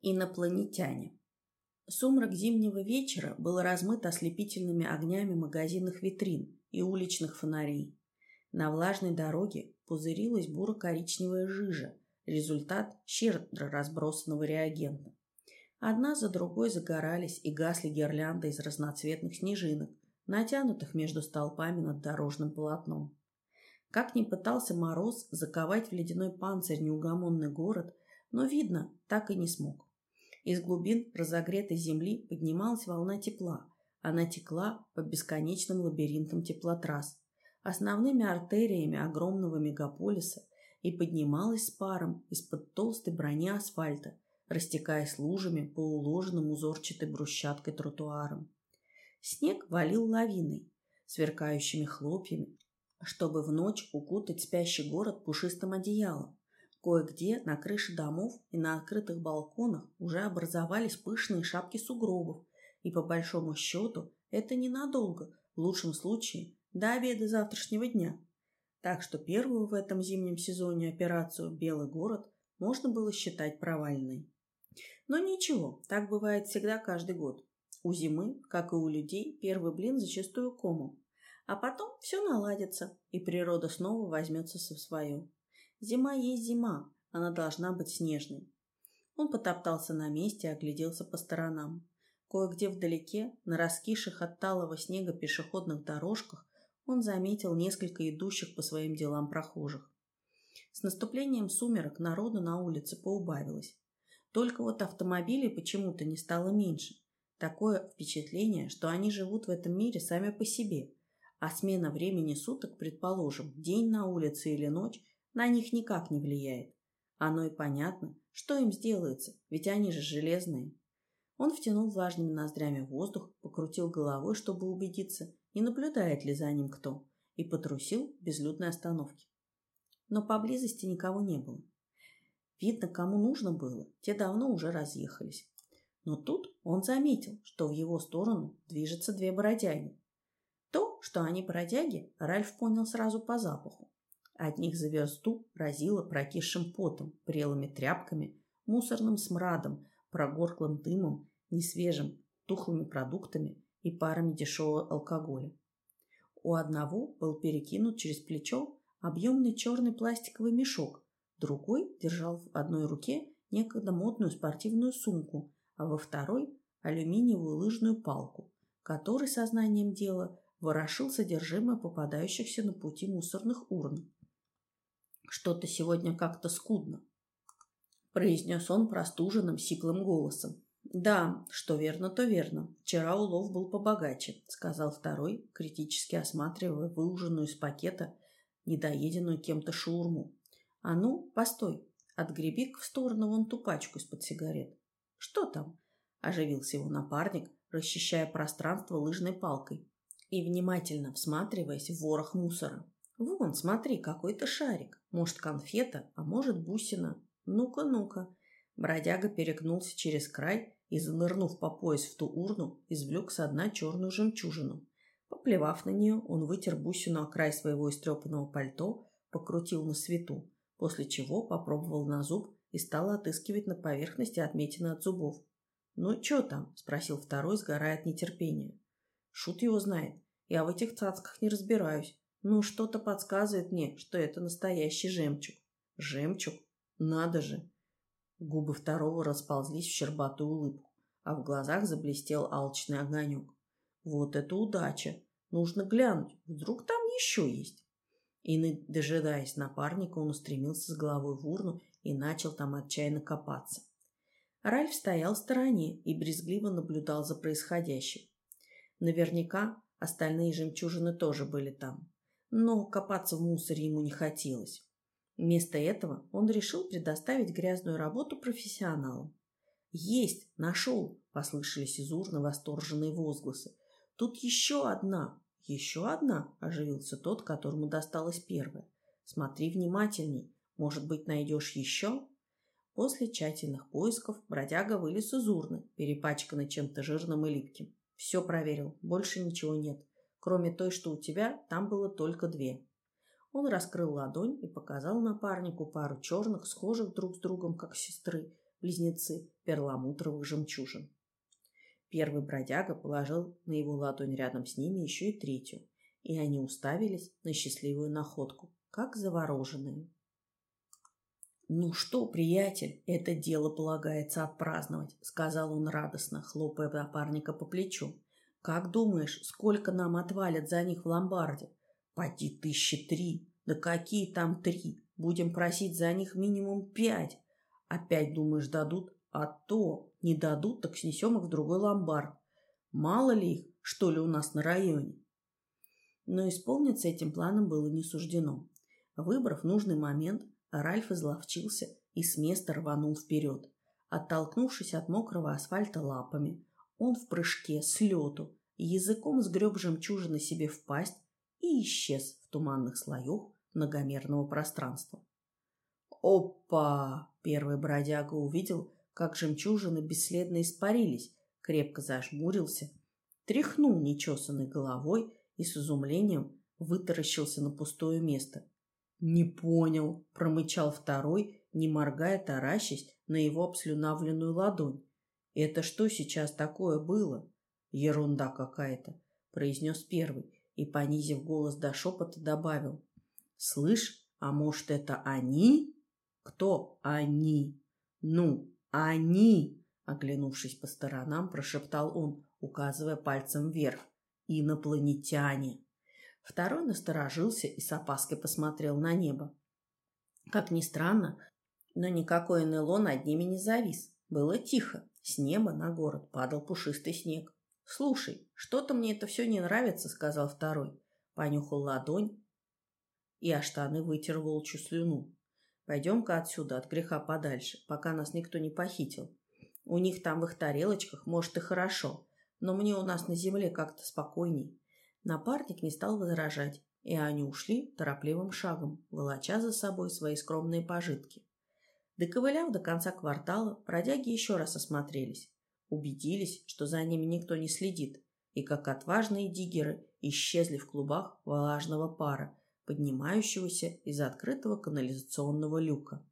Инопланетяне. Сумрак зимнего вечера был размыт ослепительными огнями магазинных витрин и уличных фонарей. На влажной дороге пузырилась буро-коричневая жижа, результат щедро разбросанного реагента. Одна за другой загорались и гасли гирлянды из разноцветных снежинок, натянутых между столпами над дорожным полотном. Как ни пытался Мороз заковать в ледяной панцирь неугомонный город, но, видно, так и не смог. Из глубин разогретой земли поднималась волна тепла. Она текла по бесконечным лабиринтам теплотрасс, основными артериями огромного мегаполиса и поднималась с паром из-под толстой брони асфальта, растекаясь лужами по уложенным узорчатой брусчаткой тротуарам. Снег валил лавиной, сверкающими хлопьями, чтобы в ночь укутать спящий город пушистым одеялом. Кое-где на крыше домов и на открытых балконах уже образовались пышные шапки сугробов, и по большому счету это ненадолго, в лучшем случае до обеда завтрашнего дня. Так что первую в этом зимнем сезоне операцию «Белый город» можно было считать провальной. Но ничего, так бывает всегда каждый год. У зимы, как и у людей, первый блин зачастую комом. А потом все наладится, и природа снова возьмется со свое. Зима есть зима, она должна быть снежной. Он потоптался на месте и огляделся по сторонам. Кое-где вдалеке, на раскисших от талого снега пешеходных дорожках, он заметил несколько идущих по своим делам прохожих. С наступлением сумерок народу на улице поубавилось. Только вот автомобилей почему-то не стало меньше. Такое впечатление, что они живут в этом мире сами по себе, а смена времени суток, предположим, день на улице или ночь, на них никак не влияет. Оно и понятно, что им сделается, ведь они же железные. Он втянул влажными ноздрями воздух, покрутил головой, чтобы убедиться, не наблюдает ли за ним кто, и потрусил безлюдной остановке. Но поблизости никого не было. Видно, кому нужно было, те давно уже разъехались. Но тут он заметил, что в его сторону движется две бродяги. То, что они бродяги, Ральф понял сразу по запаху. От них за версту разило прокисшим потом, прелыми тряпками, мусорным смрадом, прогорклым дымом, несвежим, тухлыми продуктами и парами дешевого алкоголя. У одного был перекинут через плечо объемный черный пластиковый мешок, другой держал в одной руке некогда модную спортивную сумку, а во второй – алюминиевую лыжную палку, который сознанием дела ворошил содержимое попадающихся на пути мусорных урн. Что-то сегодня как-то скудно, произнес он простуженным сиплым голосом. Да, что верно, то верно. Вчера улов был побогаче, сказал второй, критически осматривая выуженную из пакета недоеденную кем-то шаурму. А ну, постой, отгреби в сторону вон ту пачку из-под сигарет. Что там? Оживился его напарник, расчищая пространство лыжной палкой и внимательно всматриваясь в ворох мусора. Вон, смотри, какой-то шарик. Может, конфета, а может, бусина. Ну-ка, ну-ка. Бродяга перекнулся через край и, занырнув по пояс в ту урну, извлек со дна черную жемчужину. Поплевав на нее, он вытер бусину о край своего истрепанного пальто, покрутил на свету, после чего попробовал на зуб и стал отыскивать на поверхности отметины от зубов. «Ну, что там?» – спросил второй, сгорая от нетерпения. «Шут его знает. Я в этих цацках не разбираюсь. Ну, что-то подсказывает мне, что это настоящий жемчуг. Жемчуг? Надо же! Губы второго расползлись в щербатую улыбку, а в глазах заблестел алчный огонек. Вот это удача! Нужно глянуть, вдруг там еще есть. И, не дожидаясь напарника, он устремился с головой в урну и начал там отчаянно копаться. Ральф стоял в стороне и брезгливо наблюдал за происходящим. Наверняка остальные жемчужины тоже были там но копаться в мусоре ему не хотелось. Вместо этого он решил предоставить грязную работу профессионалам. «Есть! Нашел!» – послышались из урны восторженные возгласы. «Тут еще одна! Еще одна!» – оживился тот, которому досталась первая. «Смотри внимательней. Может быть, найдешь еще?» После тщательных поисков бродяга вылез из урны, перепачканный чем-то жирным и липким. Все проверил, больше ничего нет. Кроме той, что у тебя, там было только две. Он раскрыл ладонь и показал напарнику пару черных, схожих друг с другом, как сестры, близнецы, перламутровых жемчужин. Первый бродяга положил на его ладонь рядом с ними еще и третью, и они уставились на счастливую находку, как завороженные. «Ну что, приятель, это дело полагается отпраздновать», — сказал он радостно, хлопая напарника по плечу. «Как думаешь, сколько нам отвалят за них в ломбарде?» «Поди тысячи три. Да какие там три? Будем просить за них минимум пять. Опять думаешь, дадут? А то не дадут, так снесем их в другой ломбард. Мало ли их, что ли, у нас на районе?» Но исполниться этим планом было не суждено. Выбрав нужный момент, Ральф изловчился и с места рванул вперед. Оттолкнувшись от мокрого асфальта лапами, он в прыжке с лету языком сгреб жемчужины себе в пасть и исчез в туманных слоях многомерного пространства. «Опа!» – первый бродяга увидел, как жемчужины бесследно испарились, крепко зажмурился, тряхнул нечесанной головой и с изумлением вытаращился на пустое место – «Не понял», — промычал второй, не моргая, таращась на его обслюнавленную ладонь. «Это что сейчас такое было?» «Ерунда какая-то», — произнес первый и, понизив голос до шепота, добавил. «Слышь, а может, это они?» «Кто они?» «Ну, они!» Оглянувшись по сторонам, прошептал он, указывая пальцем вверх. «Инопланетяне!» Второй насторожился и с опаской посмотрел на небо. Как ни странно, но никакой НЛО над ними не завис. Было тихо. С неба на город падал пушистый снег. «Слушай, что-то мне это все не нравится», — сказал второй. Понюхал ладонь и о штаны вытер волчью слюну. «Пойдем-ка отсюда, от греха подальше, пока нас никто не похитил. У них там в их тарелочках, может, и хорошо, но мне у нас на земле как-то спокойней. Напарник не стал возражать, и они ушли торопливым шагом, волоча за собой свои скромные пожитки. Доковыляв до конца квартала, бродяги еще раз осмотрелись, убедились, что за ними никто не следит, и как отважные диггеры исчезли в клубах влажного пара, поднимающегося из открытого канализационного люка.